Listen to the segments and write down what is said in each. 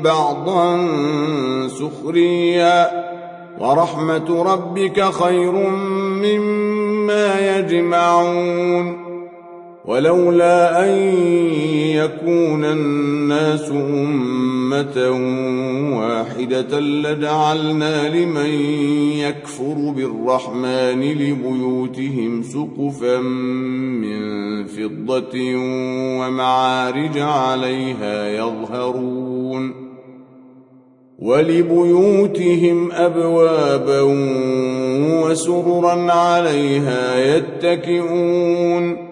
بعضا سخريا. ورحمة ربك خير مما يجمعون. ولولا أن يكون الناس أمة واحدة لجعلنا لمن يكفر بالرحمن لبيوتهم سقفا من فضة ومعارج عليها يظهرون ولبيوتهم أبوابا وسررا عليها يتكئون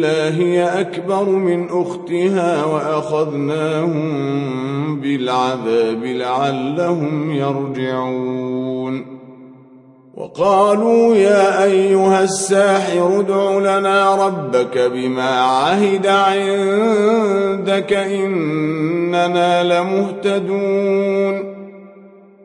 إلا هي أكبر من أختها وأخذناهم بالعذاب لعلهم يرجعون. وقالوا يا أيها الساحر ادع لنا ربك بما عهد عندك إننا لمهتدون.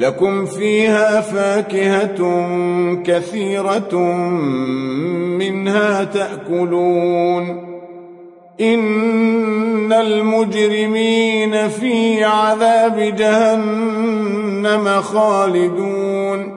لكم فيها فاكهة كثيرة منها تأكلون. إن المجرمين في عذاب جهنم خالدون.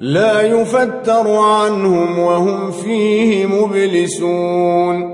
لا يفتر عنهم وهم فيه مبلسون.